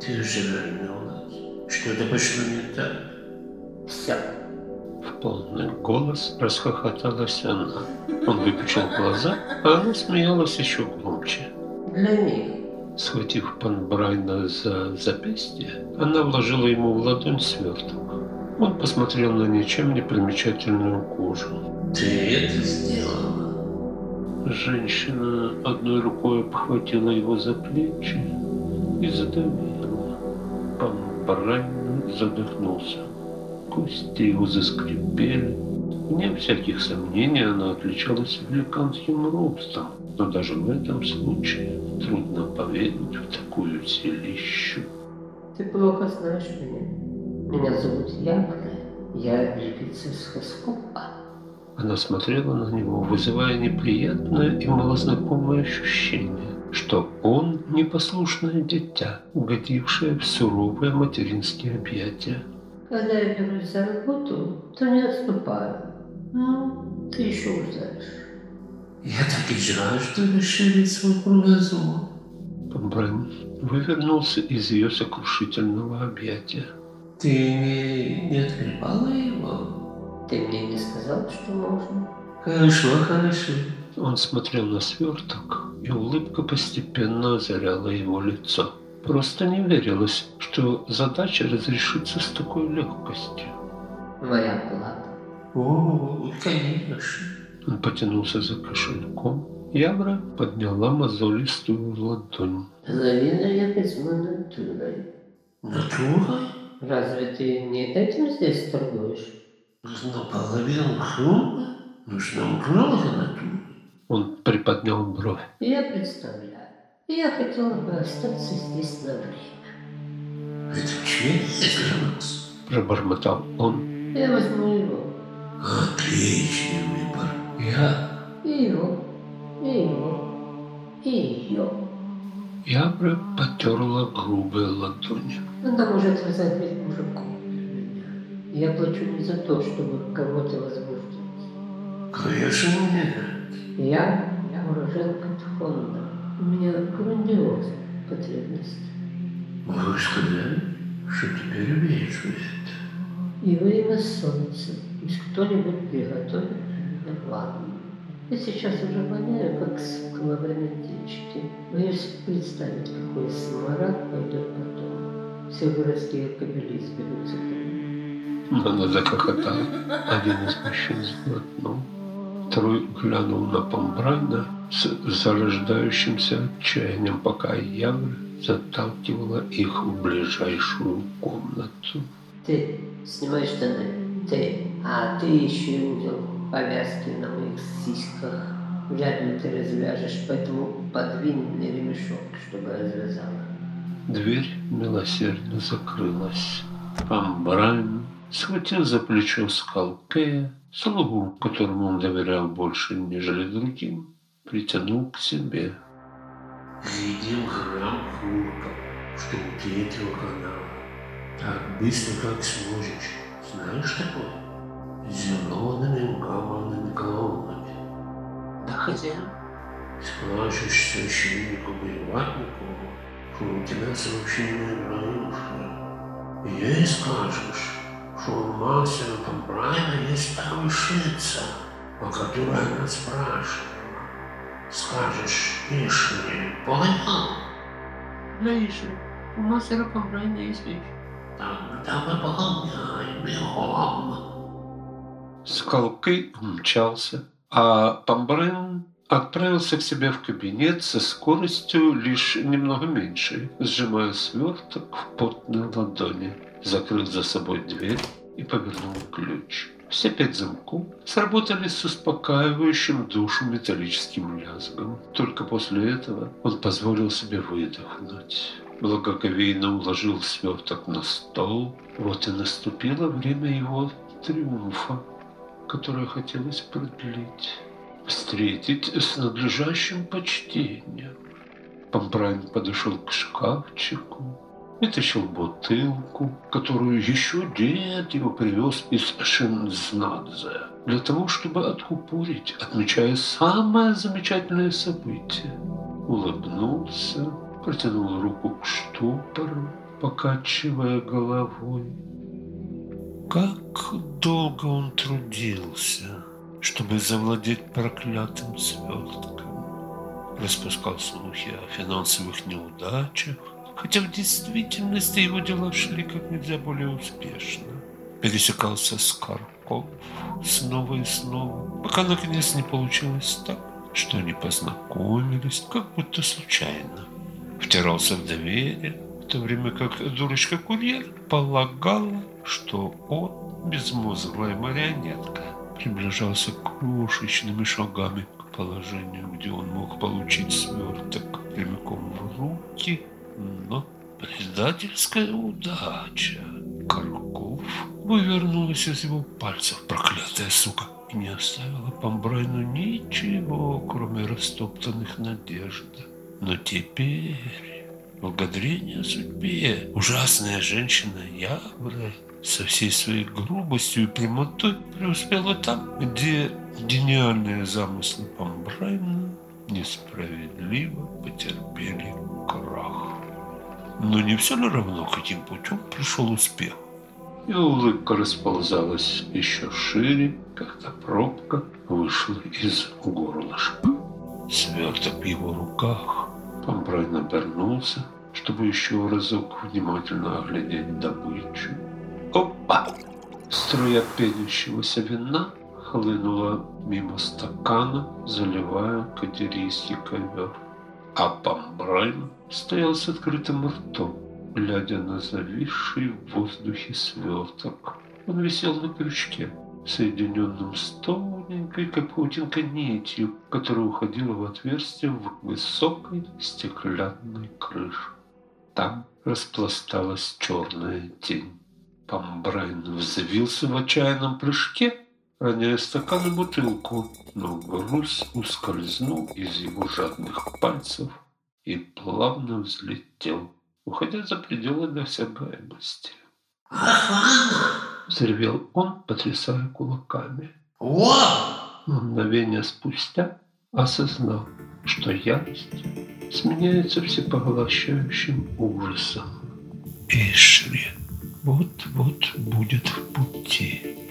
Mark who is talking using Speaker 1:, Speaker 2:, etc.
Speaker 1: Ты уже вернулась. Что-то пошло не так.
Speaker 2: Все.
Speaker 3: В полный голос расхохоталась она. Он выпучил глаза, а она смеялась еще громче.
Speaker 2: Для них.
Speaker 3: Схватив пан Брайна за запястье, она вложила ему в ладонь сверток. Он посмотрел на ничем не примечательную кожу.
Speaker 1: Ты это сделала?
Speaker 3: Женщина одной рукой обхватила его за плечи Пан Брайн задохнулся. Кости его заскрипели. Вне всяких сомнений она отличалась великанским ростом, но даже в этом случае трудно поверить в такую силищу.
Speaker 2: Ты плохо знаешь меня. Меня зовут Ягна. Я жрица Схоскопа.
Speaker 3: Она смотрела на него, вызывая неприятное и малознакомое ощущение, что он непослушное дитя, угодившее в суровые материнские объятия.
Speaker 2: Когда я берусь за работу, то не отступаю. Ну, ты еще узнаешь.
Speaker 1: Я так и жажду расширить свой кругозор.
Speaker 3: Брэн вывернулся из ее сокрушительного объятия.
Speaker 1: Ты не, не открывала его?
Speaker 2: Ты мне не сказал, что можно?
Speaker 1: Хорошо, хорошо.
Speaker 3: Он смотрел на сверток, и улыбка постепенно озаряла его лицо. Просто не верилось, что задача разрешится с такой легкостью.
Speaker 2: Моя плата.
Speaker 1: О, конечно.
Speaker 3: Он потянулся за кошельком. Явра подняла мозолистую ладонь.
Speaker 2: Половину я возьму натурой.
Speaker 1: Натурой?
Speaker 2: Разве ты не этим здесь торгуешь?
Speaker 1: Но половину круга? Нужно много натуры.
Speaker 3: Он приподнял бровь.
Speaker 2: Я представляю. Я хотела бы остаться здесь на время.
Speaker 1: Это чей гранат?
Speaker 3: Пробормотал он.
Speaker 2: Я возьму его.
Speaker 1: Отличный выбор. Я
Speaker 2: И его. И его. И ее.
Speaker 3: Явра потерла грубые ладони.
Speaker 2: Она может разогреть мужиков без меня. Я плачу не за то, чтобы кого-то возбуждать.
Speaker 1: конечно нет.
Speaker 2: Я, я уроженка Тхонда. У меня грандиозные потребности.
Speaker 1: Могу сказать, что теперь вижу это.
Speaker 2: И во имя солнца, пусть кто-нибудь приготовит меня ванну. Я сейчас уже воняю, как сука во время течки. Боюсь представить, какой смарад пойдет потом. Все городские ко мне.
Speaker 3: Она захохотала. Один из мужчин сглотнул. Второй глянул на Помбрана с зарождающимся отчаянием, пока Явра заталкивала их в ближайшую комнату.
Speaker 2: Ты снимай штаны. Ты. А ты еще узел повязки на моих сиськах. Вряд ли ты развяжешь, поэтому подвинь мне ремешок, чтобы развязала.
Speaker 3: Дверь милосердно закрылась. Памбрайн схватил за плечо Скалкея, слугу, которому он доверял больше, нежели другим, притянул к себе.
Speaker 1: Видим храм Хурка, что у третьего канала. Так быстро, как сможешь. Знаешь такое? С зелеными мраморными колоннами.
Speaker 2: Да, хозяин.
Speaker 1: Скажешь священнику Боеватнику, что у тебя сообщение прошлое. И ей скажешь, что у мастера Брайана есть помощница, о которой она спрашивала. Скажешь, Ишли, понял?
Speaker 2: Знаешь, у мастера Помбрайна есть вещь.
Speaker 1: Тогда выполняй бегом.
Speaker 3: Скалкей умчался, а Памбрен отправился к себе в кабинет со скоростью лишь немного меньшей, сжимая сверток в потной ладони, закрыл за собой дверь и повернул ключ. Все пять замков сработали с успокаивающим душу металлическим лязгом. Только после этого он позволил себе выдохнуть. Благоговейно уложил сверток на стол. Вот и наступило время его триумфа, которое хотелось продлить. Встретить с надлежащим почтением. Помпрайн подошел к шкафчику, вытащил бутылку, которую еще дед его привез из Шинзнадзе, для того, чтобы откупорить, отмечая самое замечательное событие. Улыбнулся, протянул руку к штопору покачивая головой. Как долго он трудился, чтобы завладеть проклятым свертком. Распускал слухи о финансовых неудачах, хотя в действительности его дела шли как нельзя более успешно. Пересекался с Карков снова и снова, пока наконец не получилось так, что они познакомились, как будто случайно. Втирался в доверие, в то время как дурочка-курьер полагала, что он, безмозглая марионетка, приближался крошечными шагами к положению, где он мог получить сверток прямиком в руки, но предательская удача. Карков вывернулась из его пальцев, проклятая сука, и не оставила Памбрайну ничего, кроме растоптанных надежд. Но теперь, благодарение судьбе, ужасная женщина Явра со всей своей грубостью и прямотой преуспела там, где гениальные замыслы Памбрайна несправедливо потерпели крах. Но не все ли равно, каким путем пришел успех? И улыбка расползалась еще шире, когда пробка вышла из горлышка. Сверток в его руках. Памбрайн обернулся, чтобы еще разок внимательно оглядеть добычу. Опа! Струя пенящегося вина хлынула мимо стакана, заливая катерийский ковер. А Памбрайн стоял с открытым ртом, глядя на зависший в воздухе сверток. Он висел на крючке, соединенном с тоненькой, как паутинка, нитью, которая уходила в отверстие в высокой стеклянной крыше. Там распласталась черная тень. Памбрайн взвился в отчаянном прыжке, роняя стакан и бутылку, но груз ускользнул из его жадных пальцев и плавно взлетел, уходя за пределы досягаемости.
Speaker 1: «Охрана!»
Speaker 3: — взревел он, потрясая кулаками.
Speaker 1: Вау!
Speaker 3: Но мгновение спустя осознал, что ярость сменяется всепоглощающим ужасом. Ишли вот-вот будет в пути.